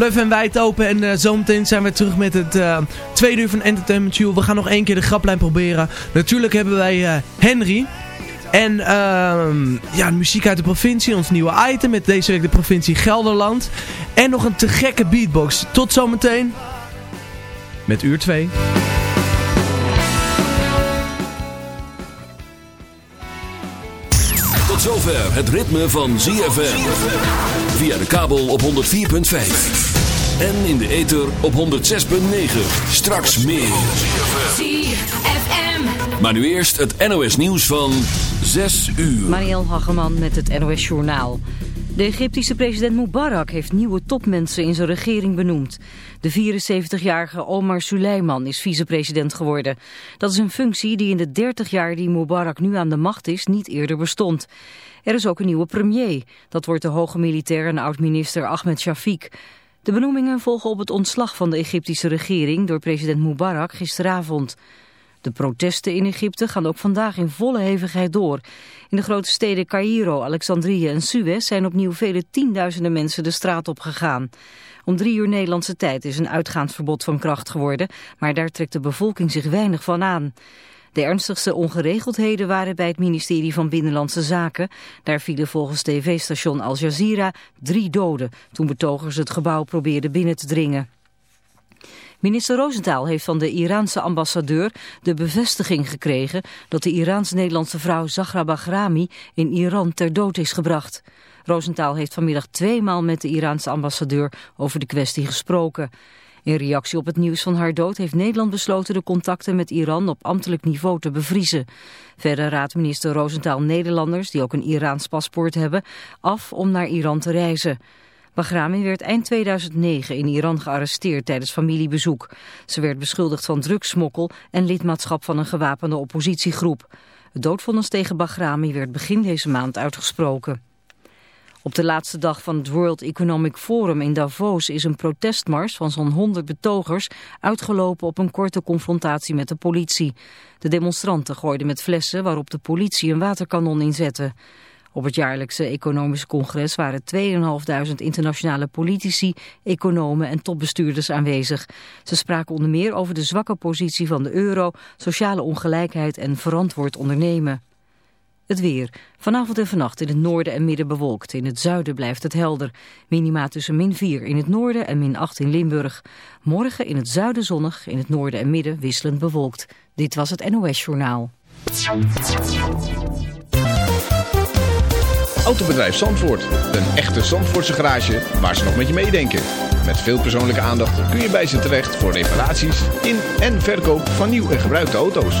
Bluff en wijd open. En uh, zometeen zijn we terug met het uh, tweede uur van Entertainment View. We gaan nog één keer de graplijn proberen. Natuurlijk hebben wij uh, Henry. En uh, ja, muziek uit de provincie. Ons nieuwe item met deze week de provincie Gelderland. En nog een te gekke beatbox. Tot zometeen. Met uur 2. Tot zover het ritme van ZFM. Via de kabel op 104.5. En in de ether op 106.9. Straks meer. ZFM. Maar nu eerst het NOS nieuws van 6 uur. Marielle Hageman met het NOS Journaal. De Egyptische president Mubarak heeft nieuwe topmensen in zijn regering benoemd. De 74-jarige Omar Suleiman is vicepresident geworden. Dat is een functie die in de 30 jaar die Mubarak nu aan de macht is niet eerder bestond. Er is ook een nieuwe premier. Dat wordt de hoge militair en oud-minister Ahmed Shafiq. De benoemingen volgen op het ontslag van de Egyptische regering door president Mubarak gisteravond. De protesten in Egypte gaan ook vandaag in volle hevigheid door. In de grote steden Cairo, Alexandrië en Suez zijn opnieuw vele tienduizenden mensen de straat op gegaan. Om drie uur Nederlandse tijd is een uitgaansverbod van kracht geworden, maar daar trekt de bevolking zich weinig van aan. De ernstigste ongeregeldheden waren bij het ministerie van Binnenlandse Zaken. Daar vielen volgens tv-station Al Jazeera drie doden toen betogers het gebouw probeerden binnen te dringen. Minister Roosentaal heeft van de Iraanse ambassadeur de bevestiging gekregen dat de Iraans-Nederlandse vrouw Zahra Bahrami in Iran ter dood is gebracht. Roosentaal heeft vanmiddag tweemaal met de Iraanse ambassadeur over de kwestie gesproken. In reactie op het nieuws van haar dood heeft Nederland besloten de contacten met Iran op ambtelijk niveau te bevriezen. Verder raadt minister Roosentaal Nederlanders, die ook een Iraans paspoort hebben, af om naar Iran te reizen. Bahrami werd eind 2009 in Iran gearresteerd tijdens familiebezoek. Ze werd beschuldigd van drugssmokkel en lidmaatschap van een gewapende oppositiegroep. Het doodvonnis tegen Bahrami werd begin deze maand uitgesproken. Op de laatste dag van het World Economic Forum in Davos is een protestmars van zo'n 100 betogers uitgelopen op een korte confrontatie met de politie. De demonstranten gooiden met flessen waarop de politie een waterkanon inzette. Op het jaarlijkse economische congres waren 2.500 internationale politici, economen en topbestuurders aanwezig. Ze spraken onder meer over de zwakke positie van de euro, sociale ongelijkheid en verantwoord ondernemen. Het weer. Vanavond en vannacht in het noorden en midden bewolkt. In het zuiden blijft het helder. Minima tussen min 4 in het noorden en min 8 in Limburg. Morgen in het zuiden zonnig, in het noorden en midden wisselend bewolkt. Dit was het NOS Journaal. Autobedrijf Zandvoort. Een echte Zandvoortse garage waar ze nog met je meedenken. Met veel persoonlijke aandacht kun je bij ze terecht voor reparaties in en verkoop van nieuw en gebruikte auto's.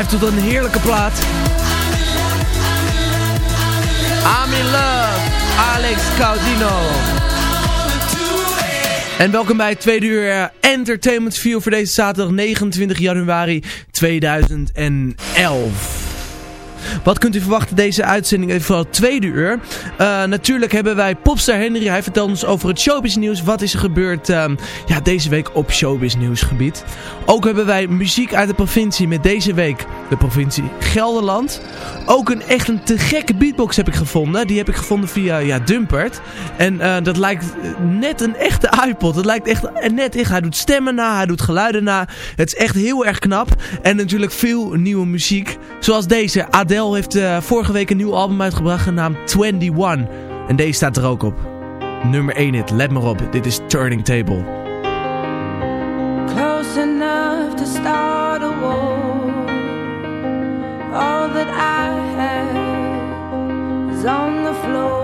Blijft tot een heerlijke plaat. I'm in love, Alex Caudino. En welkom bij het tweede uur eh, Entertainment View voor deze zaterdag 29 januari 2011. Wat kunt u verwachten deze uitzending even voor het tweede uur? Uh, natuurlijk hebben wij Popstar Henry. Hij vertelt ons over het showbiz nieuws. Wat is er gebeurd uh, ja, deze week op showbiz nieuwsgebied. Ook hebben wij muziek uit de provincie met deze week de provincie Gelderland. Ook een echt een te gekke beatbox heb ik gevonden. Die heb ik gevonden via ja, Dumpert. En uh, dat lijkt net een echte iPod. Het lijkt echt net echt. Hij doet stemmen na, hij doet geluiden na. Het is echt heel erg knap. En natuurlijk veel nieuwe muziek. Zoals deze. Adele heeft uh, vorige week een nieuw album uitgebracht genaamd 21. En deze staat er ook op. Nummer 1 hit, let maar op. Dit is Turning Table. Close enough to start a war. All that I have is the floor.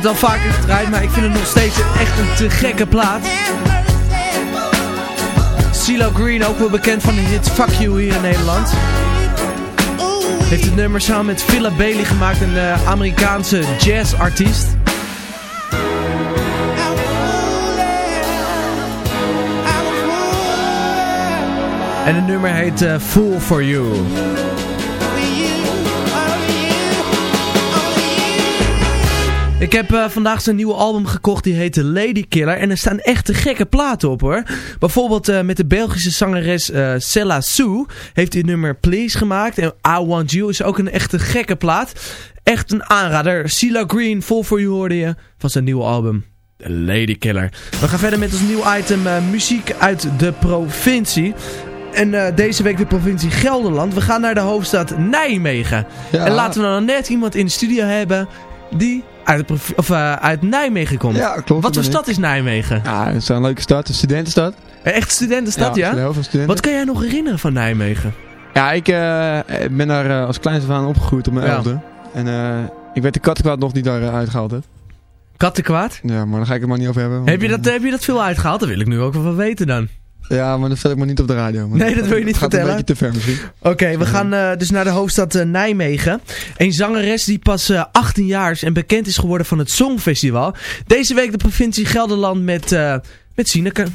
het al vaker gedraaid, maar ik vind het nog steeds echt een te gekke plaat. CeeLo Green, ook wel bekend van de hit Fuck You hier in Nederland. Heeft het nummer samen met Philip Bailey gemaakt, een eh, Amerikaanse jazzartiest. En het nummer heet eh, Fool For You. Ik heb eh, vandaag zijn nieuwe album gekocht, die heet Lady Killer. En er staan echt te gekke platen op hoor. Bijvoorbeeld eh, met de Belgische zangeres eh Sella Sue heeft hij het nummer Please gemaakt. En I Want You is ook een echte gekke plaat. Echt een aanrader. CeeLo Green, Fall For You hoorde je van zijn nieuwe album. Lady Killer. We gaan verder met ons nieuw item eh, muziek uit de provincie. En eh, deze week de provincie Gelderland. We gaan naar de hoofdstad Nijmegen. Ja. En laten we dan net iemand in de studio hebben die uit, of, eh, uit Nijmegen komt. Ja, klopt, Wat voor stad is Nijmegen? Ja, het is een leuke stad, een studentenstad. Een Echt studentenstad, ja? zijn heel veel studenten. Wat kan jij nog herinneren van Nijmegen? Ja, ik eh, ben daar eh, als kleinste van opgegroeid op mijn Ja. elfde. En eh, ik weet de kattenkwaad nog niet daar eh, uitgehaald heb. Kattenkwaad? Ja, maar daar ga ik het maar niet over hebben. Heb je, dat, eh, heb je dat veel uitgehaald? Dat wil ik nu ook wel van weten dan. Ja, maar dat vertel ik maar niet op de radio. maar Nee, dat wil je niet gaat vertellen. een beetje te ver misschien. Oké, we gaan eh, dus naar de hoofdstad eh, Nijmegen. Een zangeres die pas eh, 18 jaar is en bekend is geworden van het Songfestival. Deze week de provincie Gelderland met, eh met Sineke.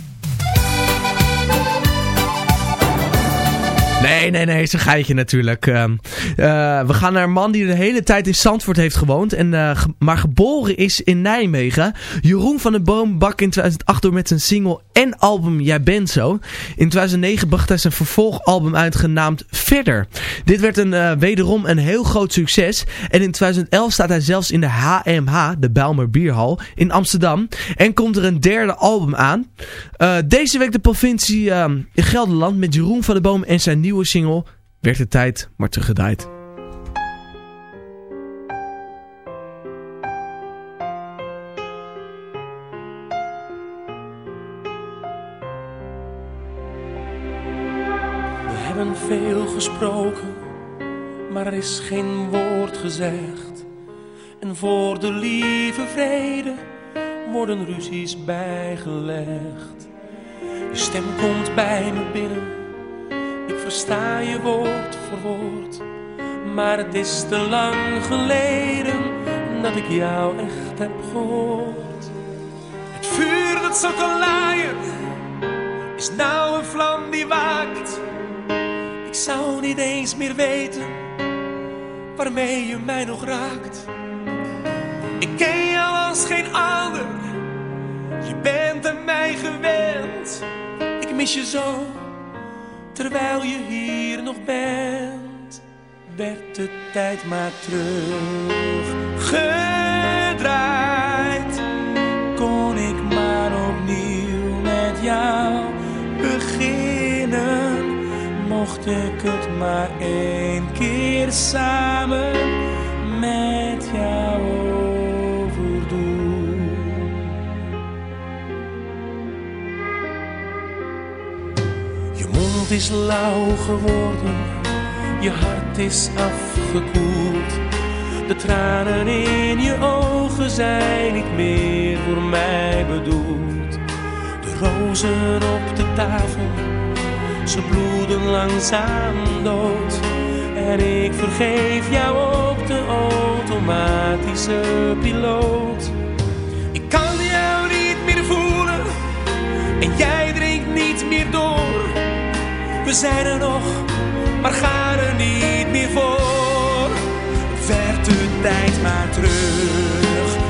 Nee, nee, nee, een geitje natuurlijk. Ehm, eh, we gaan naar een man die de hele tijd in Zandvoort heeft gewoond, en, eh, maar geboren is in Nijmegen. Jeroen van den Boom bak in 2008 door met zijn single en album Jij bent zo. In 2009 bracht hij zijn vervolgalbum uit genaamd Verder. Dit werd een, eh, wederom een heel groot succes. En in 2011 staat hij zelfs in de HMH, de Bijlmer Bierhal, in Amsterdam. En komt er een derde album aan. Deze week de provincie ehm, Gelderland met Jeroen van den Boom en zijn nieuwe single Werd de tijd maar teruggedraaid. We hebben veel gesproken, maar er is geen woord gezegd. En voor de lieve vrede worden ruzies bijgelegd. Je stem komt bij me binnen, ik versta je woord voor woord. Maar het is te lang geleden dat ik jou echt heb gehoord. Het vuur dat kan laaien, is nou een vlam die waakt. Ik zou niet eens meer weten waarmee je mij nog raakt. Ik ken jou als geen ander, je bent aan mij gewend. Ik mis je zo, terwijl je hier nog bent. Werd de tijd maar teruggedraaid, kon ik maar opnieuw met jou beginnen. Mocht ik het maar één keer samen met jou Mond is lauw geworden, je hart is afgekoeld. De tranen in je ogen zijn niet meer voor mij bedoeld. De rozen op de tafel ze bloeden langzaam dood. En ik vergeef jou ook de automatische piloot. Ik kan jou niet meer voelen en jij drinkt niet meer door. We zijn er nog, maar gaan er niet meer voor. Werd de tijd maar terug.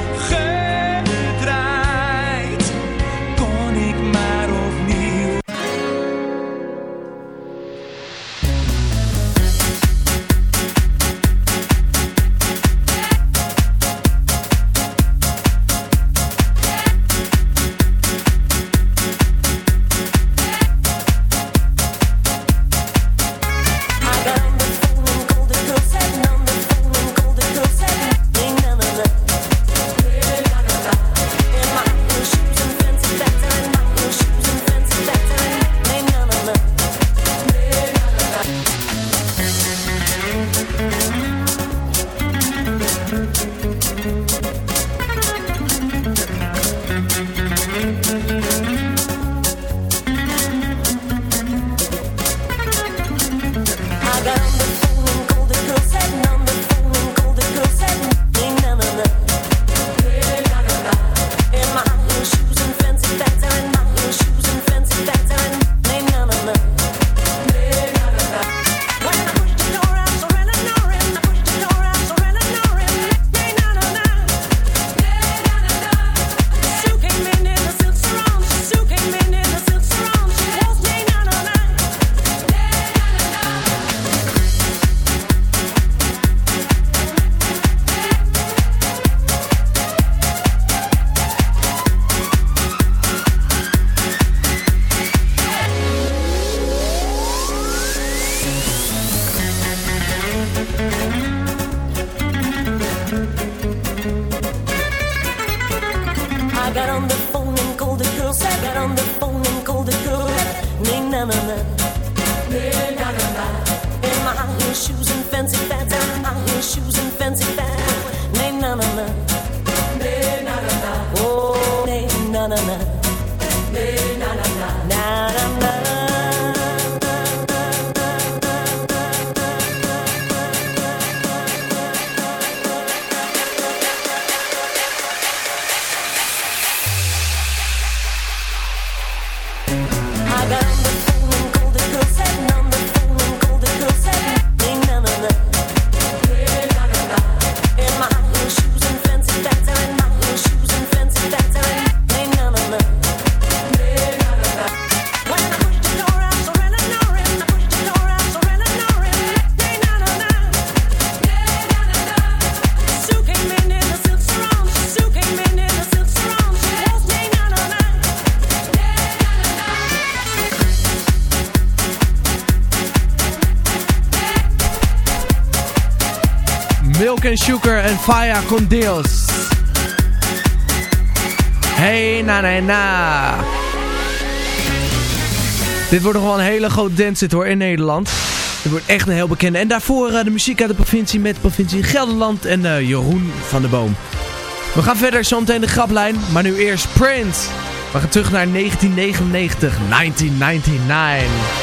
Sugar en Faya con Dios. Hey na na na. Dit wordt nog wel een hele grote dancet hoor in Nederland. Dit wordt echt een heel bekende. En daarvoor eh, de muziek uit de provincie met provincie Gelderland en eh, Jeroen van de Boom. We gaan verder zometeen de graplijn, maar nu eerst Prince. We gaan terug naar 1999, 1999.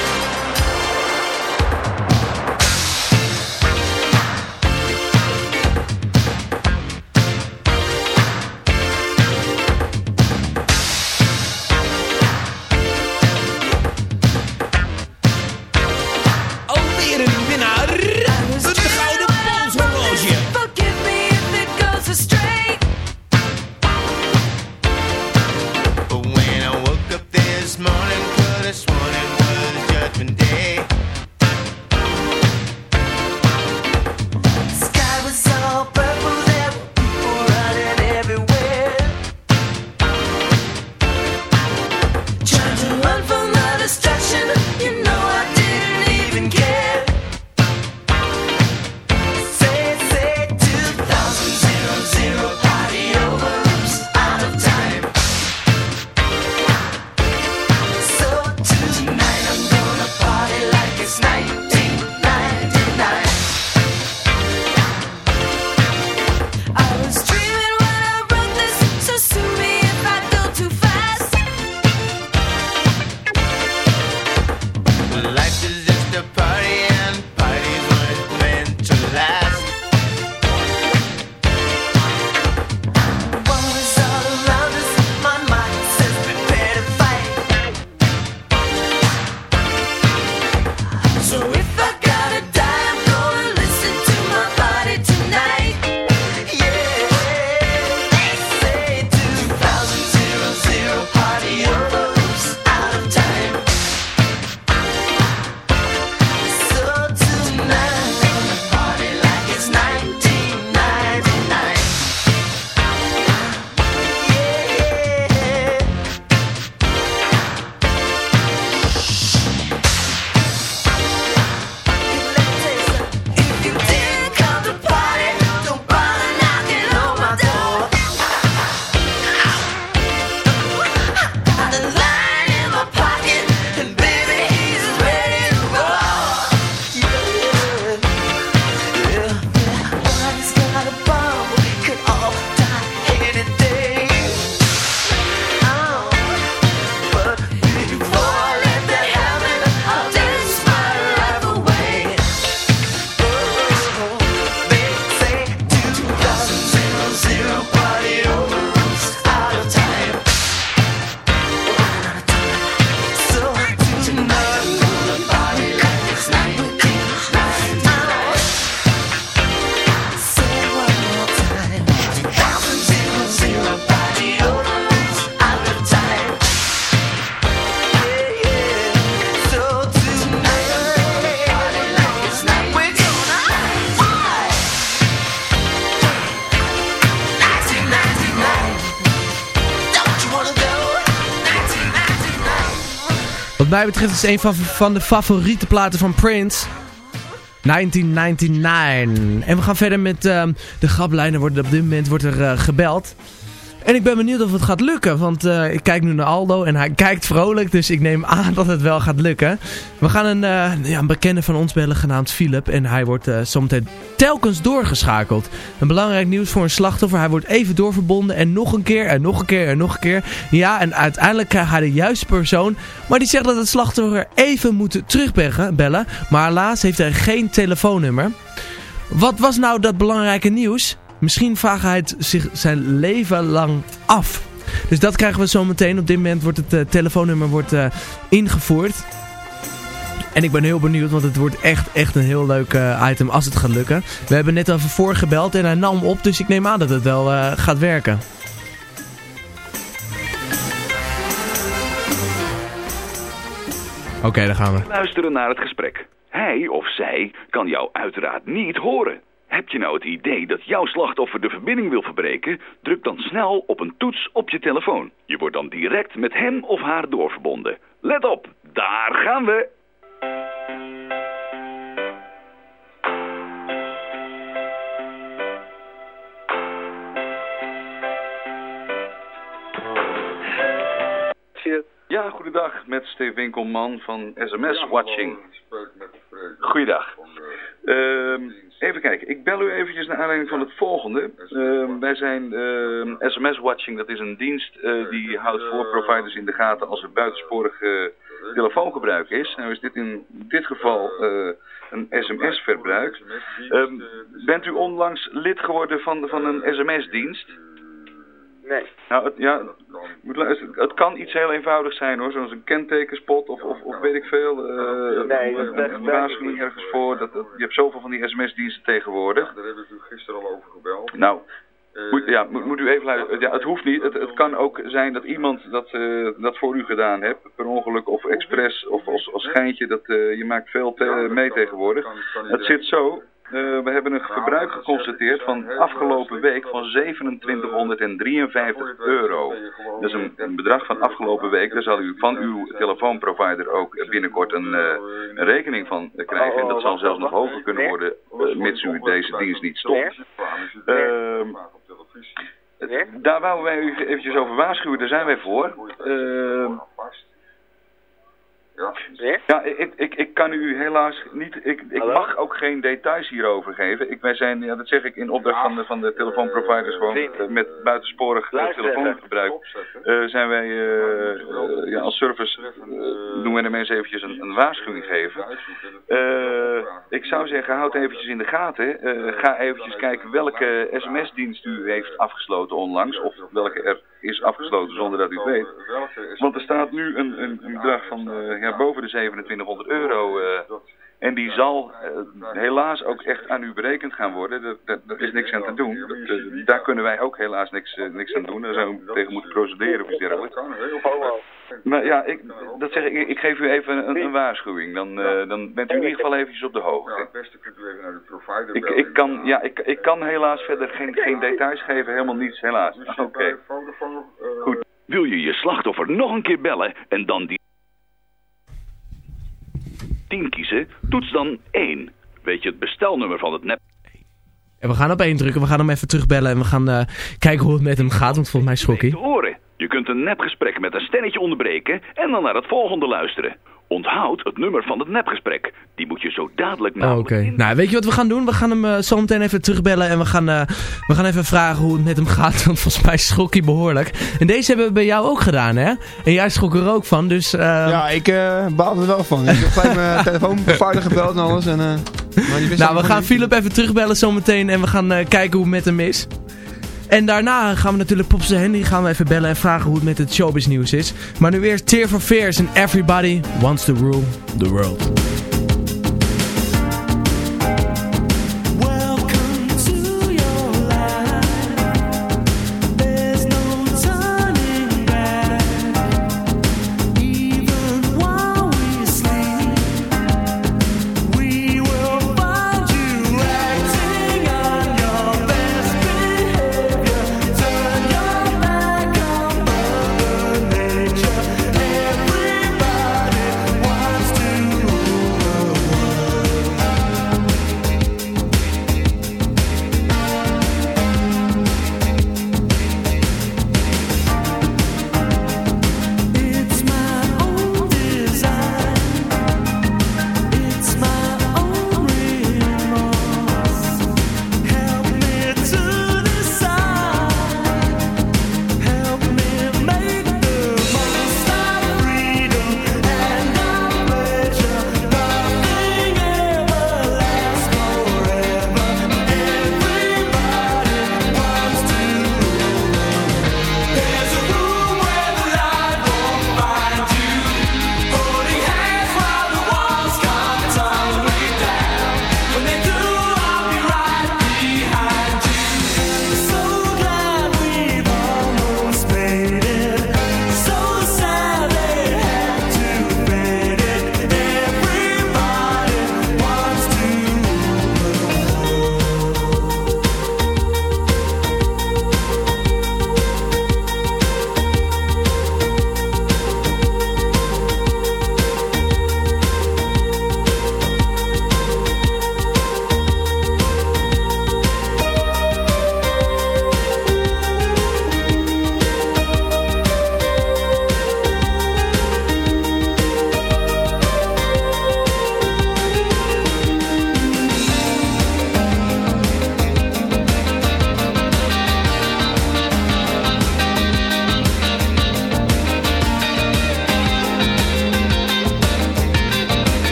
Mij betreft is het een van, van de favoriete platen van Prince. 1999. En we gaan verder met ehm, de graplijnen. Wordt, op dit moment wordt er eh, gebeld. En ik ben benieuwd of het gaat lukken. Want eh, ik kijk nu naar Aldo en hij kijkt vrolijk. Dus ik neem aan dat het wel gaat lukken. We gaan een, eh, ja, een bekende van ons bellen genaamd Philip. En hij wordt eh, zometeen telkens doorgeschakeld. Een belangrijk nieuws voor een slachtoffer. Hij wordt even doorverbonden en nog een keer en nog een keer en nog een keer. Ja, en uiteindelijk krijgt hij de juiste persoon. Maar die zegt dat het slachtoffer even moet terugbellen. Maar helaas heeft hij geen telefoonnummer. Wat was nou dat belangrijke nieuws? Misschien vraagt hij het zich zijn leven lang af. Dus dat krijgen we zo meteen. Op dit moment wordt het eh, telefoonnummer wordt, eh, ingevoerd. En ik ben heel benieuwd, want het wordt echt, echt een heel leuk eh, item als het gaat lukken. We hebben net even voorgebeld en hij nam op, dus ik neem aan dat het wel gaat werken. Oké, daar gaan we. Luisteren naar het gesprek. Hij of zij kan jou uiteraard niet horen. Heb je nou het idee dat jouw slachtoffer de verbinding wil verbreken? Druk dan snel op een toets op je telefoon. Je wordt dan direct met hem of haar doorverbonden. Let op, daar gaan we! Ja, goedendag met Steve Winkelman van SMS Watching. Goeiedag. Ehm, even kijken, ik bel u eventjes naar aanleiding van het volgende. Ehm, wij zijn ehm, SMS Watching, dat is een dienst eh, die houdt voor providers in de gaten als er buitensporig eh, telefoongebruik is. Nou is dit in dit geval eh, een sms-verbruik. Ehm, bent u onlangs lid geworden van, van een sms-dienst? Nee. Nou, het, ja, moet luisteren, het kan iets heel eenvoudigs zijn hoor, zoals een kentekenspot of, of, of weet ik veel. eh, Nee, een, dat- een, dat- een waarschuwing ergens voor. Dat, dat- je hebt zoveel van die sms-diensten tegenwoordig. Daar heb ik u gisteren al over gebeld. Nou, moet, ja, moet, moet u even luisteren. Ja, het hoeft niet. Het, het kan ook zijn dat iemand dat, eh, dat voor u gedaan heeft. Per ongeluk of expres of als, als schijntje. Dat, eh, je maakt veel te- mee tegenwoordig. Het zit zo. Eh, we hebben een verbruik geconstateerd van afgelopen week van 2753 euro. Dat is een, bedrag van afgelopen week. Daar zal u van uw telefoonprovider ook binnenkort een, eh, een rekening van krijgen. En dat zal zelfs nog hoger kunnen worden, eh, mits u deze dienst niet stopt. Ehm, daar wouden wij u eventjes over waarschuwen, daar zijn wij voor. Ehm, ja, ik, ik, ik kan u helaas niet, ik, ik mag ook geen details hierover geven. Ik, wij zijn, ja, dat zeg ik in opdracht van de, van de telefoonproviders gewoon, eh, met buitensporig eh, telefoongebruik. eh, zijn wij eh, eh, ja, als service, eh, doen wij de mensen eventjes een, een waarschuwing geven. Eh, ik zou zeggen, houd eventjes in de gaten. Eh, ga eventjes kijken welke sms-dienst u heeft afgesloten onlangs, of welke er is afgesloten zonder dat u het weet. Want er staat nu een, een, bedrag van eh, ja, boven de 2700 euro. En die zal eh, helaas ook echt aan u berekend gaan worden. Daar- is niks aan te doen. Dat, eh, daar kunnen wij ook helaas niks, eh, niks aan doen. Daar zouden we tegen moeten procederen of iets dergelijks. Maar ja, ik, dat zeg ik, ik geef u even een, een waarschuwing. Dan, eh, dan bent u in ieder geval eventjes op de hoogte. het beste kunt u even naar de provider Ik, ik, kan, ja, ik, ik kan helaas verder geen, geen details geven, helemaal niets, helaas. Oké. Goed. Wil je je slachtoffer nog een keer bellen en dan die 10 kiezen? Toets dan 1. Weet je het bestelnummer van het nep... En we gaan op één drukken, we gaan hem even terugbellen en we gaan eh, kijken hoe het met hem gaat, want volgens mij schrok hij. te horen. Je kunt een nepgesprek met een stemmetje onderbreken en dan naar het volgende luisteren. Onthoud het nummer van het nepgesprek. Die moet je zo dadelijk Oh, na. Oké, nou weet je wat we gaan doen? We gaan hem eh, zo meteen even terugbellen en we gaan, eh, we gaan even vragen hoe het met hem gaat, want volgens mij schrok hij behoorlijk. En deze hebben we bij jou ook gedaan, hè? En jij schrok er ook van, dus... Ja, ik eh baalde er wel van. Ik heb gelijk mijn telefoonvaardig gebeld en alles. En, eh, maar Nou, we gaan. Philip even terugbellen zometeen en we gaan eh, kijken hoe het met hem is. En daarna gaan we natuurlijk Popse Henry gaan we even bellen en vragen hoe het met het showbiz nieuws is. Maar nu eerst Tear for Fears en Everybody Wants to Rule the World.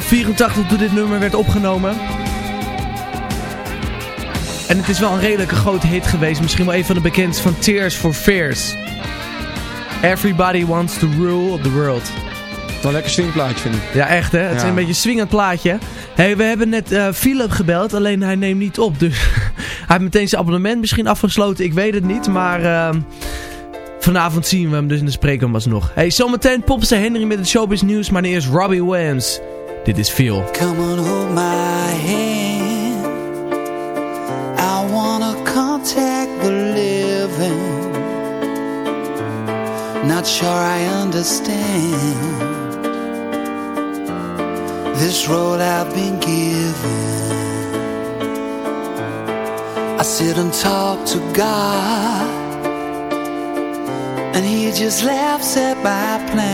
1984 toen dit nummer werd opgenomen. En het is wel een redelijke grote hit geweest. Misschien wel een van de bekendste van Tears for Fears. Everybody wants to rule the world. Wel een lekker swingplaatje vind ik. Ja, echt hè. Het is een beetje een swingend plaatje. Hey, we hebben net eh, Philip gebeld, alleen hij neemt niet op. Dus hij heeft meteen zijn abonnement misschien afgesloten. Ik weet het niet, maar ehm, vanavond zien we hem dus in de spreekkamer alsnog. Hey, zometeen Popster Henry met het showbiz nieuws, maar nu eerst Robbie Williams. Dit is Phil. Come on, hold my hand. I wanna contact the living. Not sure I understand this road I've been given. I sit and talk to God, and He just laughs at my plans.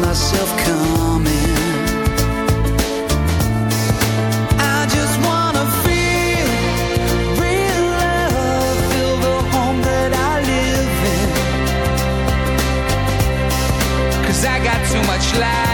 myself coming. I just wanna feel real love, feel the home that I live in. Cause I got too much life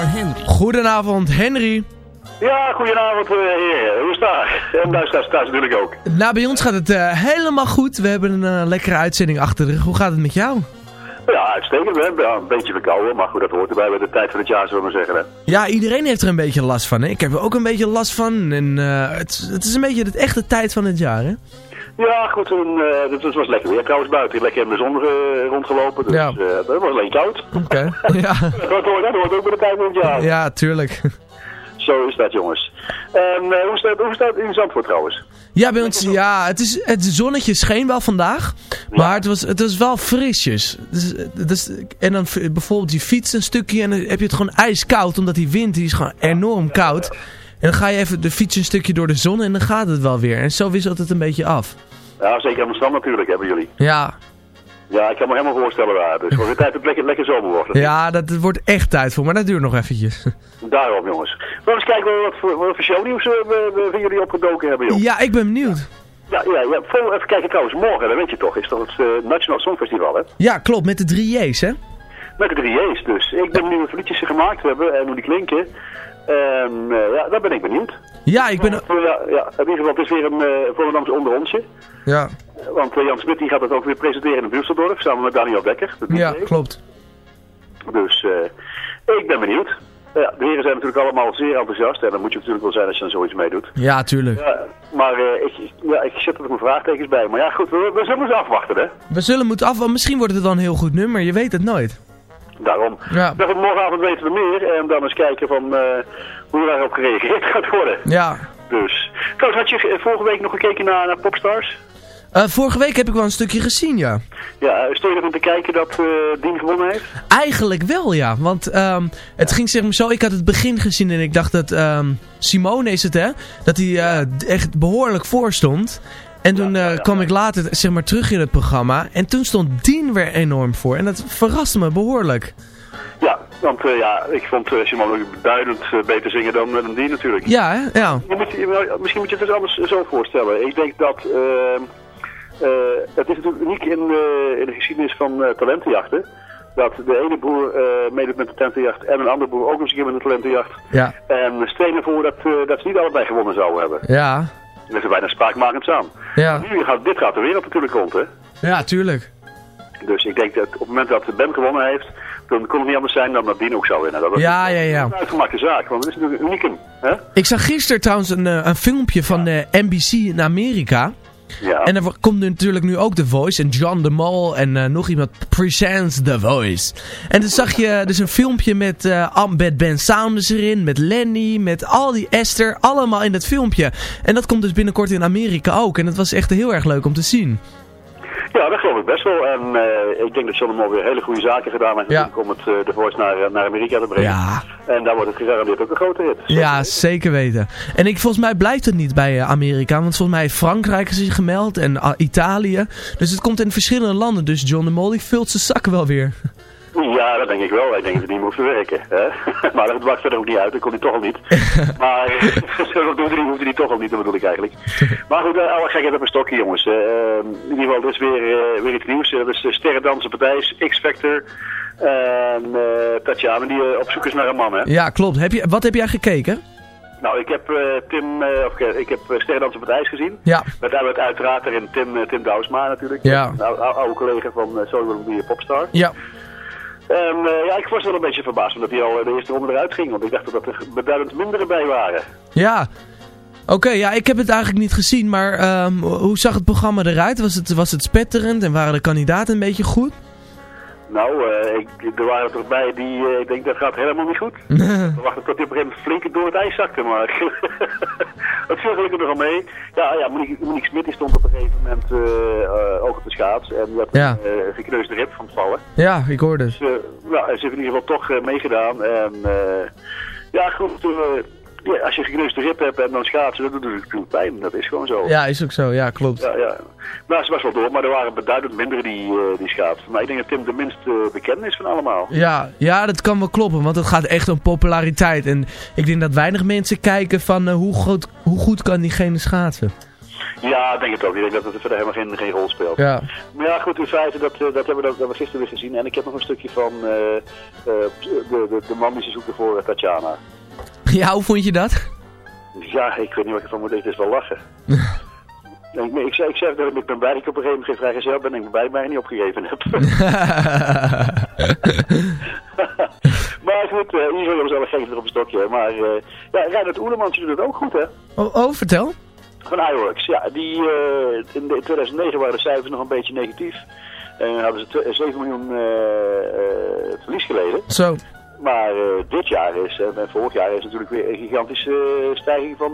Henry. Goedenavond Henry. Ja, goedenavond eh, heren. Hoe is het daar? En luisteraars thuis natuurlijk ook. Nou, bij ons gaat het eh, helemaal goed. We hebben een eh, lekkere uitzending achter de rug. Hoe gaat het met jou? Ja, uitstekend. Hè? Ja, een beetje verkouden, maar goed, dat hoort erbij bij de tijd van het jaar, zullen we maar zeggen. Hè? Ja, iedereen heeft er een beetje last van. Hè? Ik heb er ook een beetje last van. En eh, het, het is een beetje de echte tijd van het jaar, hè? Ja, goed, eh, het, het was lekker weer trouwens buiten. Lekker in de zon eh, rondgelopen, dus Ja. eh, het was alleen koud. Oké. ja. Dat hoort, dat hoort ook bij de tijd van het jaar. ja, tuurlijk. Zo is dat, jongens. En eh, hoe, staat, hoe staat het in Zandvoort trouwens? Ja, bij ons, ja, het, is, het zonnetje scheen wel vandaag. Maar het was, het was wel frisjes. Dus, dus, en dan bijvoorbeeld die fiets een stukje en dan heb je het gewoon ijskoud. Omdat die wind die is gewoon enorm koud. En dan ga je even de fiets een stukje door de zon en dan gaat het wel weer. En zo wisselt het een beetje af. Ja, zeker de strand natuurlijk hebben jullie. Ja, Ja, ik kan me helemaal voorstellen waar. Dus het wordt weer tijd dat het lekker, lekker zomer wordt. Ja, dat het wordt echt tijd voor, maar dat duurt nog eventjes. Daarom, jongens. We gaan eens kijken wat voor, wat voor shownieuws eh, we, we van jullie opgedoken hebben, joh. Ja, ik ben benieuwd. Ja, ja, ja. Vol, even kijken trouwens, morgen, dat weet je toch, is toch het eh, Nationaal Songfestival, hè? Ja, klopt, met de drie J's, hè? Met de drie J's dus. Ik ben benieuwd wat liedjes ze gemaakt hebben en hoe die klinken. Eh, ja, daar ben ik benieuwd. Ja, ik ben... Ja, ja, in ieder geval, het is weer een uh, Volendamse onder onsje. Ja. Want eh, Jan Smit die gaat het ook weer presenteren in Düsseldorf, samen met Daniel Becker. de Ja, klopt. Dus eh, ik ben benieuwd. Ja, de heren zijn natuurlijk allemaal zeer enthousiast en dan moet je natuurlijk wel zijn als je dan zoiets meedoet. Ja, tuurlijk. Ja, maar eh, ik, ja, ik zet er mijn vraagtekens bij. Maar ja, goed, we, we zullen eens afwachten, hè. We zullen moeten af, want misschien wordt het dan een heel goed nummer, je weet het nooit. Daarom. Ja. Morgenavond weten we meer en dan eens kijken van eh, hoe daarop gereageerd gaat worden. Ja. Dus. Trouwens, had je vorige week nog gekeken naar, naar Popstars? Eh, vorige week heb ik wel een stukje gezien, ja. Ja, uh, je ervan te kijken dat uh, Dien gewonnen heeft? Eigenlijk wel, ja. Want um, het ging zeg maar zo, ik had het begin gezien en ik dacht dat um, Simone is het, hè? Dat hij uh, echt behoorlijk voor stond. En toen ja, kwam ik later zeg maar terug in het programma en toen stond Dien weer enorm voor. En dat verraste me behoorlijk. Ja, want uh, ja, ik vond uh, Simone beduidend uh, beter zingen dan, dan die natuurlijk. Ja, hè? Ja. Je moet, je, misschien moet je het dus anders zo voorstellen. Ik denk dat... Uh, het is natuurlijk uniek in, in de geschiedenis van talentenjachten. Dat de ene boer meedoet met de talentenjacht en een andere boer ook nog eens een keer met de talentenjacht. Ja. En we ervoor dat, dat ze niet allebei gewonnen zouden hebben. Ja. Is bijna spraakmakend samen. Ja. Nu gaat, dit gaat de wereld natuurlijk rond, hè? Ja, tuurlijk. Dus ik denk dat op het moment dat Ben gewonnen heeft, dan kon het niet anders zijn dan dat Dien ook zou winnen. Dat ja, ja, ja. een uitgemaakte zaak, want dat is natuurlijk unicum. Hè? Ik zag gisteren trouwens een, een filmpje van de NBC in Amerika. Ja. En er komt natuurlijk nu ook The Voice en John de Mol en uh, nog iemand presents The Voice. En dan zag je dus een filmpje met, uh, met Ben Saunders erin, met Lenny, met al die Esther, allemaal in dat filmpje. En dat komt dus binnenkort in Amerika ook en dat was echt heel erg leuk om te zien. Ja, dat geloof ik best wel. En uh, ik denk dat John de Mol weer hele goede zaken gedaan heeft ja. om het uh, The Voice naar, naar Amerika te brengen. Ja. En daar wordt het gegarandeerd ook een grote hit. Ja, zeker weten. En ik, volgens mij blijft het niet bij Amerika, want volgens mij Frankrijk zich gemeld en Italië. Dus het komt in verschillende landen, dus John de Mol vult zijn zakken wel weer. Ja, dat denk ik wel. Ik denk dat hij niet moest werken. Hè? maar dat maakt verder ook niet uit. Dat kon hij toch al niet. maar dat hoefde hij toch al niet, dat bedoel ik eigenlijk. Maar goed, alle gekheid op een stokje, jongens. Uh, in ieder geval, er is weer, uh, weer iets nieuws. Dat is de Sterrendansen Partij, X-Factor. En uh, Tatjana, die op zoek is naar een man, hè? Ja, klopt. Heb je, wat heb jij gekeken? Nou, ik heb uh, Tim, uh, of ik heb Sterrendansen op het ijs gezien. Ja. Met, met uiteraard erin Tim, Tim Douwsma natuurlijk. Ja. Een oude, collega van uh, Zo a Popstar. Ja. En uh, ja, ik was wel een beetje verbaasd omdat hij al de eerste ronde eruit ging. Want ik dacht dat er beduidend mindere bij waren. Ja. Oké, ja, ik heb het eigenlijk niet gezien. Maar um, hoe zag het programma eruit? Was het, was het spetterend en waren de kandidaten een beetje goed? Nou, uh, ik, er waren er toch bij die, uh, ik denk dat gaat helemaal niet goed. We wachten tot hij op een gegeven moment flink door het ijs zakte, maar het viel gelukkig nogal mee. Ja, ja Monique, Monique Smit die stond op een gegeven moment uh, ook op de schaats en die had ja. een gekneusde rib van het vallen. Ja, ik hoorde dus. nou, ze heeft in ieder geval toch meegedaan en ja, goed, ja, als je gekneusde rib hebt en dan schaatsen, dat doet natuurlijk pijn. Dat is gewoon zo. Ja, is ook zo. Ja, klopt. Ja, ja. Nou, ze was wel door, maar er waren beduidend minder die, uh, die schaatsen. Maar ik denk dat Tim de minst uh, bekend is van allemaal. Ja, ja, dat kan wel kloppen, want het gaat echt om populariteit. En ik denk dat weinig mensen kijken van uh, hoe, groot, hoe goed kan diegene schaatsen. Ja, ik denk het ook. Ik denk dat het verder helemaal geen, geen rol speelt. Ja. Maar ja, goed, in feite, dat, dat hebben we, dat, dat we gisteren weer gezien. En ik heb nog een stukje van de, de, de man die ze zoeken voor Tatjana. Ja, hoe vond je dat? Ja, ik weet niet wat ik ervan moet. Het is wel lachen. ik, ik, zei, ik zei dat ik ben blij dat ik op een gegeven moment geen vrijgezel ben en ik ben blij dat ik mij niet opgegeven heb. maar goed, uh, hier zullen we zelf geven op een stokje. Maar uh, ja, Reinhard Oerlemans doet het ook goed, hè? Oh, oh vertel. Van iWorks, ja. Die, uh, in, de, in 2009 waren de cijfers nog een beetje negatief. En hadden ze 7 miljoen verlies geleden. Zo. Maar uh, dit jaar is, en uh, vorig jaar is natuurlijk weer een gigantische uh, stijging van,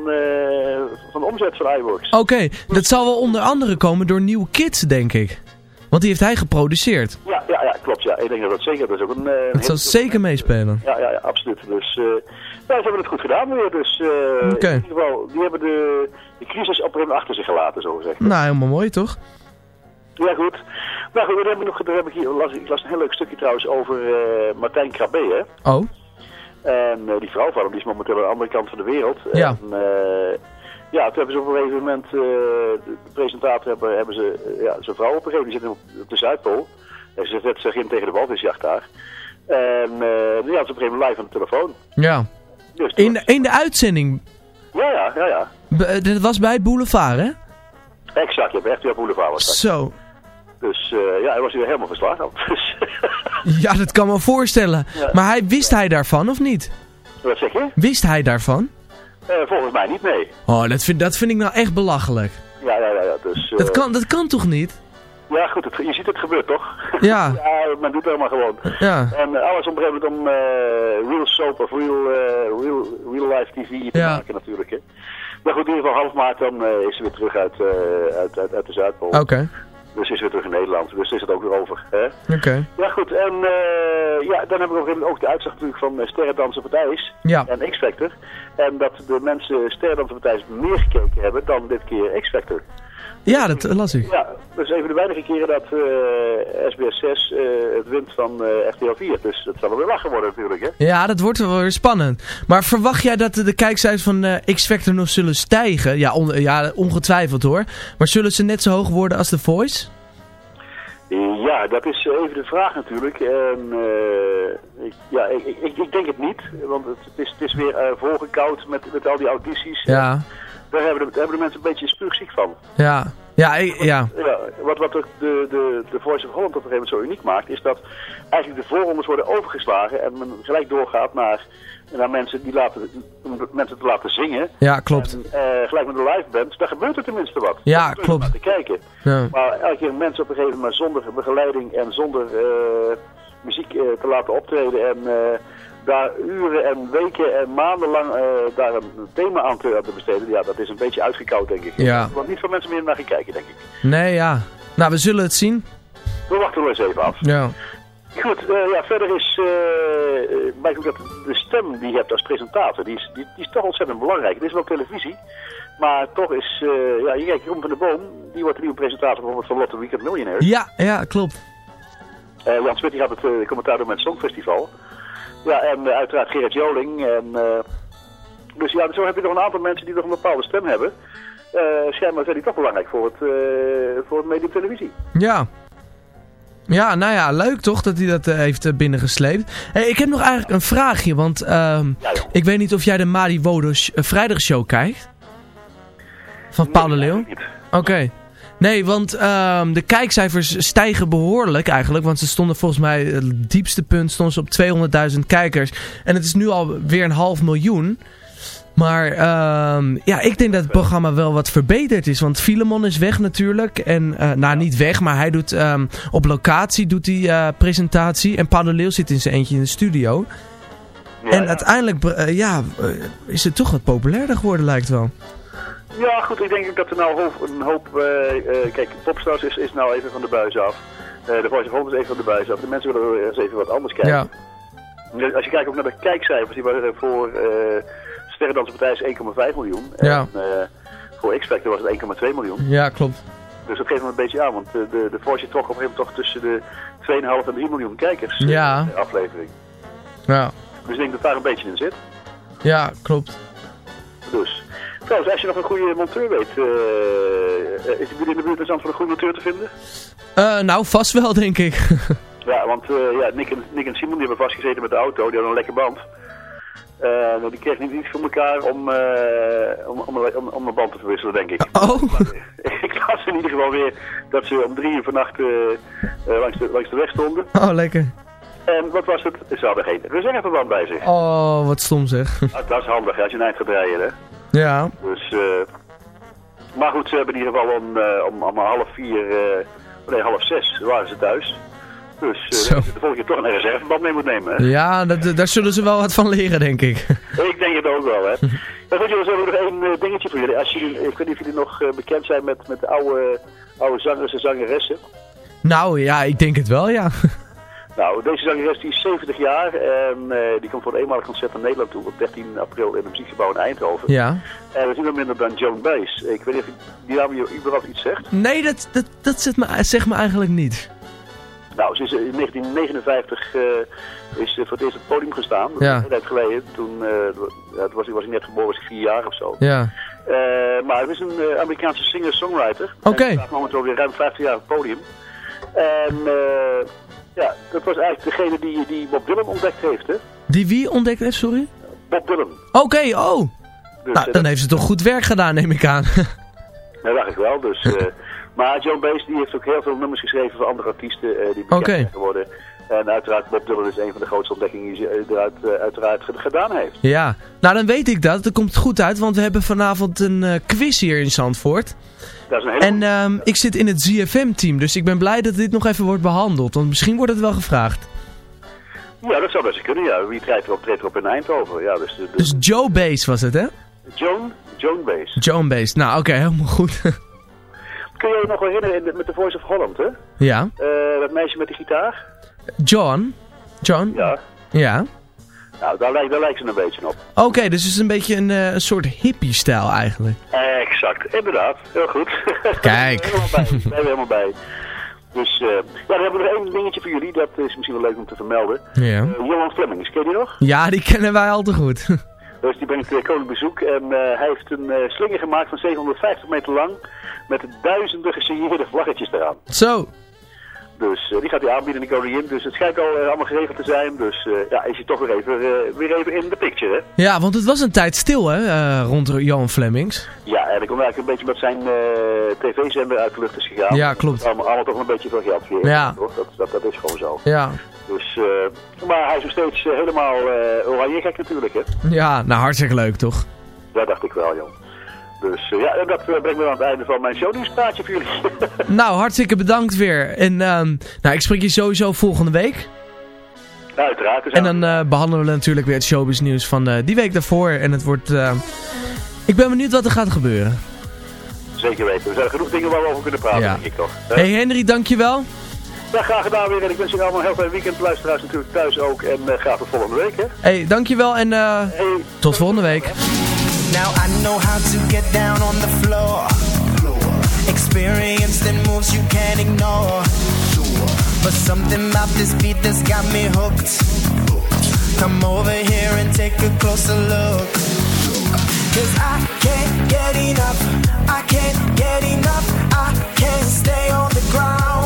van de omzet van iWorks. Oké, okay, dat zal wel onder andere komen door Nieuw Kids, denk ik. Want die heeft hij geproduceerd. Ja, ja, ja klopt. Ja. Ik denk dat dat zeker dat is ook een... dat zal zeker meespelen. Ja, ja, ja, absoluut. Dus ja, ze hebben het goed gedaan weer. Dus okay. in ieder geval, die hebben de, de crisis op hun achter zich gelaten, zo gezegd. Nou, helemaal mooi toch? Ja, goed. Nou goed, dan heb ik nog, dan heb ik hier, las, ik las een heel leuk stukje trouwens over eh, Martijn Krabbe, hè. Oh, En eh, die vrouw van hem, die is momenteel aan de andere kant van de wereld. Ja. En, eh, ja, toen hebben ze op een gegeven moment, de, presentator hebben, hebben ze, ja, zijn vrouw op een gegeven moment, die zit op, de Zuidpool. En ze zet zich in tegen de walvisjacht daar. En eh die had ze op een gegeven moment live aan de telefoon. ja. Dus In de, in de uitzending, Ja, ja, ja, ja. b- dat was bij Boulevard, hè? Exact, je hebt echt weer boulevard was. Zo. Dus eh, ja, hij was weer helemaal verslagen. Dus, Ja, dat kan me voorstellen. Ja. Maar hij, wist hij daarvan of niet? wat zeg je? Wist hij daarvan? Eh, volgens mij niet, nee. Oh, dat vind, dat vind ik nou echt belachelijk. Ja, ja, ja, ja. Dus, eh, Dat kan, dat kan toch niet? Ja, goed, het, je ziet het gebeurt toch? Ja. ja, men doet het helemaal gewoon. Ja. En alles op een gegeven moment om real soap of real, real, real life tv te Ja. maken natuurlijk. Hè. Maar goed, in ieder geval half maart dan is ze weer terug uit, uit, uit, uit de Zuidpool. Oké. Dus is weer terug in Nederland. Dus is het ook weer over. Hè? Oké. Ja goed, en eh, ja, dan hebben we op een gegeven moment ook de uitslag natuurlijk van uh, Sterrendansen op Ijs Ja. en X-Factor. En dat de mensen Sterrendansen op Ijs meer gekeken hebben dan dit keer X-Factor. Ja, dat eh, las ik. Ja, dus even de weinige keren dat eh, SBS 6 eh, het wint van eh, RTL 4. Dus dat zal wel weer lachen worden natuurlijk, hè? Ja, dat wordt wel weer spannend. Maar verwacht jij dat de, kijkcijfers van eh, X-Factor nog zullen stijgen? Ja, on- ja, ongetwijfeld hoor. Maar zullen ze net zo hoog worden als The Voice? Ja, dat is even de vraag natuurlijk. En, eh, ik, ja, ik, ik, ik denk het niet, want het, het is, het is weer eh volgekoud met, met al die audities. Ja. Daar hebben de, hebben de mensen een beetje spuugziek van. Ja. Ja, ik- ja. Ja, wat, wat de, de, de, Voice of Holland op een gegeven moment zo uniek maakt, is dat eigenlijk de voorrondes worden overgeslagen en men gelijk doorgaat naar, naar mensen die laten, mensen te laten zingen. Ja, klopt. En, eh, gelijk met de live band, daar gebeurt er tenminste wat. Ja, klopt. te kijken. Ja. Maar elke keer mensen op een gegeven moment zonder begeleiding en zonder eh, muziek eh, te laten optreden en daar uren en weken en maanden lang eh, daar een thema aan te, aan te besteden, ja, dat is een beetje uitgekoud denk ik. Ja. Want niet veel mensen meer naar gaan kijken, denk ik. Nee, ja. Nou, we zullen het zien. We wachten nog eens even af. Ja. Goed, eh, ja, verder is, ook dat de stem die je hebt als presentator, die is, die, die is toch ontzettend belangrijk. Het is wel televisie, maar toch is, ja, je kijkt, Jeroen van der Boom, die wordt de nieuwe presentator bijvoorbeeld van Lotte Weekend Millionaire. Ja, ja, klopt. Eh, Jan Smit die gaat het commentaar doen met het Songfestival. Ja, en eh, uiteraard Gerrit Joling. En, eh, dus ja, zo heb je nog een aantal mensen die nog een bepaalde stem hebben. Eh schijnbaar zijn die toch belangrijk voor het, voor het medium televisie. Ja. Ja, nou ja, leuk toch dat hij dat heeft binnengesleept. Hey, ik heb nog eigenlijk een vraagje, want ehm, ik weet niet of jij de Mari Wodo sh- eh, vrijdagshow kijkt. Van Paul de Leeuw? Oké. Nee, want ehm, de kijkcijfers stijgen behoorlijk eigenlijk. Want ze stonden volgens mij, het diepste punt stonden ze op 200.000 kijkers. En het is nu alweer een half miljoen. Maar ehm, ja, ik denk dat het programma wel wat verbeterd is. Want Filemon is weg natuurlijk. En, eh, nou, niet weg, maar hij doet ehm, op locatie doet hij, eh, presentatie. En Paul de Leeuw zit in zijn eentje in de studio. en uiteindelijk eh, ja, is het toch wat populairder geworden lijkt wel. Ja, goed, ik denk ook dat er nou een hoop... Eh, eh, kijk, Popstars is, is nou even van de buis af. Eh, de Voice of Holland is even van de buis af. De mensen willen eens even wat anders kijken. Ja. Als je kijkt ook naar de kijkcijfers, die waren voor uh, Sterrendansenpartij is 1,5 miljoen. Ja. En uh, voor X-Factor was het 1,2 miljoen. Ja, klopt. Dus dat geeft me een beetje aan, want uh, de, de Voice trok op een gegeven moment toch tussen de 2,5 en 3 miljoen kijkers. Ja. in de aflevering. Ja. Dus ik denk dat daar een beetje in zit. Ja, klopt. Dus. Trouwens, als je nog een goede monteur weet, uh, is jullie in de buurt interessant voor een goede monteur te vinden? Uh, nou, vast wel, denk ik. ja, want uh, ja, Nick, en, Nick en Simon die hebben vastgezeten met de auto, die hadden een lekker band. Uh, die kreeg niet iets voor elkaar om, om, om, om, band te verwisselen, denk ik. Oh! ik las in ieder geval weer dat ze om drie uur vannacht langs, de, langs de weg stonden. Oh, lekker. En wat was het? Ze hadden geen reserveband bij zich. Oh, wat stom zeg. Ah, dat is handig als je een eind gaat rijden, hè. Ja. Dus, uh, maar goed, ze hebben in ieder geval om, uh, om, om half vier, uh, nee, half zes waren ze thuis. Dus uh, de volgende keer toch een reserveband mee moet nemen. Hè? Ja, dat, daar zullen ze wel wat van leren, denk ik. ik denk het ook wel, hè. maar goed, jongens, we hebben nog één uh, dingetje voor jullie. Als jullie. Ik weet niet of jullie nog uh, bekend zijn met, met de oude, oude zangers en zangeressen. Nou, ja, ik denk het wel, ja. Nou, deze zangeres die is 70 jaar en uh, die komt voor een eenmalig concert naar Nederland toe op 13 april in het muziekgebouw in Eindhoven. Ja. En dat is niemand minder dan Joan Baez. Ik weet niet of die naam je überhaupt iets zegt. Nee, dat, dat, dat zegt, me, zegt me eigenlijk niet. Nou, ze is in 1959 eh, is ze voor het eerst op het podium gestaan. Dat is Ja. Een tijd geleden. Toen eh, ja, was, was ik net geboren, was ik vier jaar of zo. Ja. Eh, maar het is een eh, Amerikaanse singer-songwriter. Oké. Hij staat momenteel weer ruim 50 jaar op het podium. En eh, ja, dat was eigenlijk degene die, die Bob Dylan ontdekt heeft, hè? Die wie ontdekt heeft, sorry? Bob Dylan. Oké, oh. Dus, Nou, eh, dan heeft ze toch goed werk gedaan, neem ik aan. Dat dacht ik wel. Dus, eh, maar Joan Baez die heeft ook heel veel nummers geschreven voor andere artiesten eh, die bekend zijn geworden. En uiteraard Bob Dylan is een van de grootste ontdekkingen die ze eruit, uiteraard ge- gedaan heeft. ja. Nou, dan weet ik dat. Dat komt goed uit, want we hebben vanavond een quiz hier in Zandvoort. Dat is een hele... En ehm, ik zit in het ZFM-team, dus ik ben blij dat dit nog even wordt behandeld. Want misschien wordt het wel gevraagd. Ja, dat zou best kunnen, ja. Wie treedt erop, treedt erop in Eindhoven? Ja, dus, de, de- Dus Joe Base was het, hè? Joan, Joan Baez. Joan Base. Nou, oké, helemaal goed. Kun je je nog herinneren in de- met de Voice of Holland, hè? ja. Eh, dat meisje met die gitaar? John? John? Ja. Ja. Nou, daar lijkt, daar lijkt ze een beetje op. Oké, dus het is een beetje een, eh, een soort hippie-stijl eigenlijk. Exact, inderdaad. Heel goed. Kijk. helemaal bij. Daar zijn we helemaal bij. Dus, eh, ja, dan hebben we nog één dingetje voor jullie. Dat is misschien wel leuk om te vermelden. Ja. Eh, Johan Flemings, ken je die nog? Ja, die kennen wij al te goed. Dus die brengt uh, koning bezoek en hij heeft een slinger gemaakt van 750 meter lang met duizenden gesigneerde vlaggetjes eraan. Zo. Dus eh, die gaat hij aanbieden in de koningin. Dus het schijnt al eh, allemaal geregeld te zijn. Dus eh, ja, is hij toch weer even, weer even in de picture, hè? Ja, want het was een tijd stil, hè, rond Johan Flemings. Ja, en ik kom eigenlijk een beetje met zijn tv-zender uit de lucht is gegaan. Ja, klopt. Allemaal, allemaal toch een beetje veel geld geven. Ja. Toch? Dat, dat, dat is gewoon zo. Ja. Dus, maar hij is nog steeds helemaal oranje gek natuurlijk, hè? Ja, nou hartstikke leuk, toch? Dat dacht ik wel, Jan. Dus eh, ja, dat eh, brengt me aan het einde van mijn shownieuwspraatje voor jullie. Nou, hartstikke bedankt weer. En ehm, nou, ik spreek je sowieso volgende week. Uiteraard. Dus En dan eh, behandelen we natuurlijk weer het showbiz nieuws van die week daarvoor. En het wordt... ik ben benieuwd wat er gaat gebeuren. Zeker weten. Er zijn genoeg dingen waar we over kunnen praten, Ja. denk ik toch. Hey Henry, dankjewel. Graag gedaan weer. En ik wens jullie allemaal een heel fijn weekend. Luisteraars natuurlijk thuis ook. En graag tot volgende week, hè. Hey, dankjewel en tot volgende week. Now I know how to get down on the floor. Experienced in moves you can't ignore. But something about this beat that's got me hooked. Come over here and take a closer look. Cause I can't get enough. I can't get enough. I can't stay on the ground.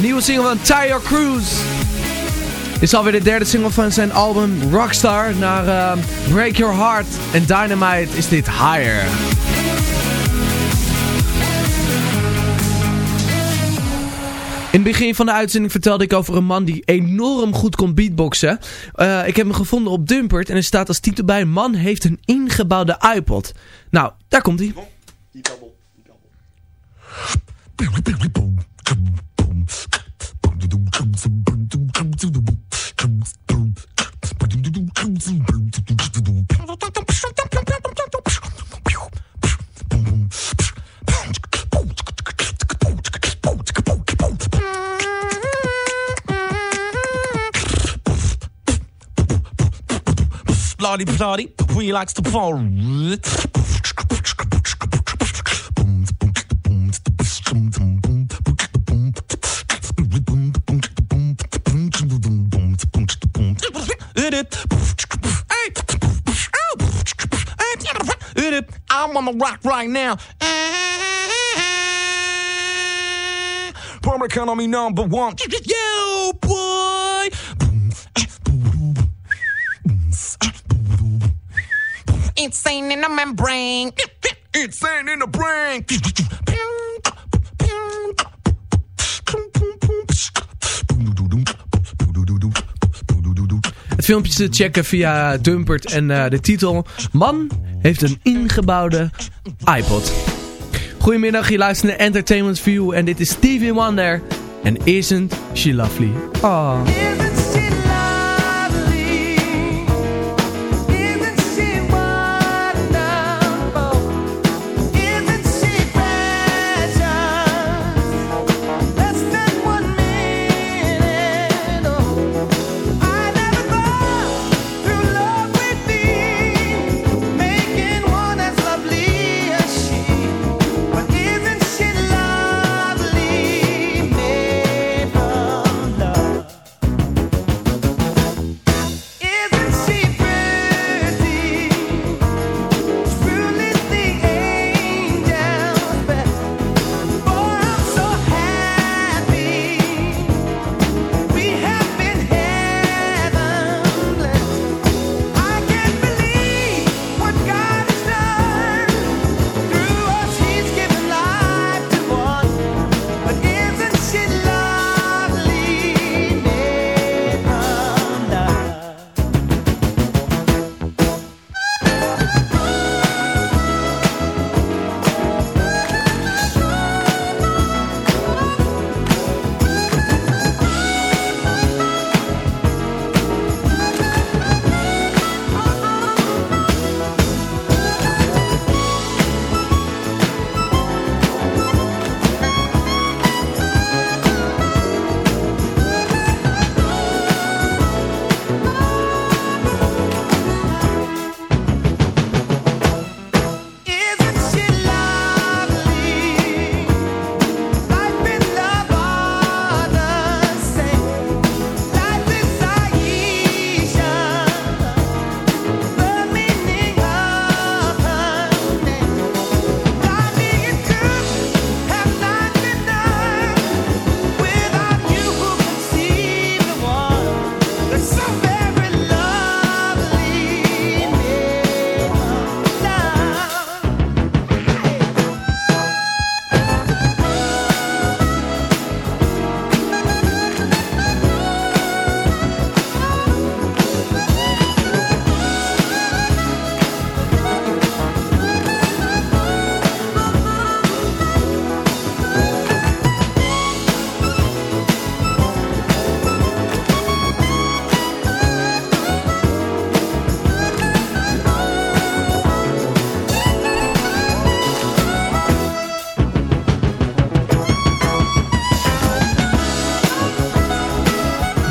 Nieuwe single van Tyre Cruise. Dit is alweer de derde single van zijn album Rockstar. Naar eh, Break Your Heart en Dynamite is dit Higher. In het begin van de uitzending vertelde ik over een man die enorm goed kon beatboxen. Eh, ik heb hem gevonden op Dumpert en er staat als titel bij... Man heeft een ingebouwde iPod. Nou, daar komt hij. Lardy party, we likes to party. I'm on the rock right now. Public economy number one. Yo, boy. Insane in the membrane. Insane in the brain. Het filmpje te checken via Dumpert en eh, de titel... Man heeft een ingebouwde iPod. Goedemiddag, je luistert naar Entertainment View en dit is Stevie Wonder. En Isn't She Lovely? Oh.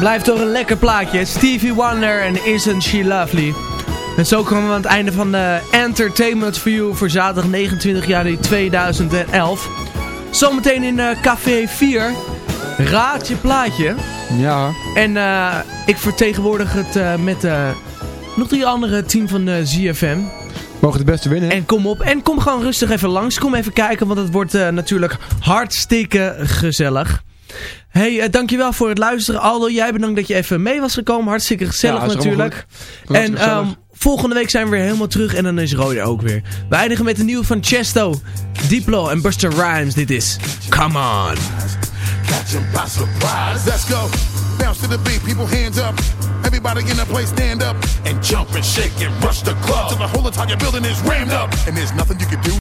Blijft toch een lekker plaatje. Stevie Wonder en Isn't She Lovely. En zo komen we aan het einde van de Entertainment View voor zaterdag 29 januari 2011. Zometeen in eh, Café 4. Raad je plaatje. Ja. En eh, ik vertegenwoordig het eh, met nog drie andere team van de ZFM. Mogen de beste winnen. En kom op. En kom gewoon rustig even langs. Kom even kijken, want het wordt natuurlijk hartstikke gezellig. Hey, eh, dankjewel voor het luisteren. Aldo, jij bedankt dat je even mee was gekomen. Hartstikke gezellig Ja, natuurlijk. En Hartstikke gezellig. ehm, volgende week zijn we weer helemaal terug en dan is Roy er ook weer. We eindigen met een nieuwe van Chesto, Diplo en Buster Rhymes. Dit is Come On. Catch 'em by surprise. Let's go. Bounce to the beat, people hands up. Everybody in the place stand up and jump and shake and rush the club till the whole entire building is rammed up. And there's nothing you can do.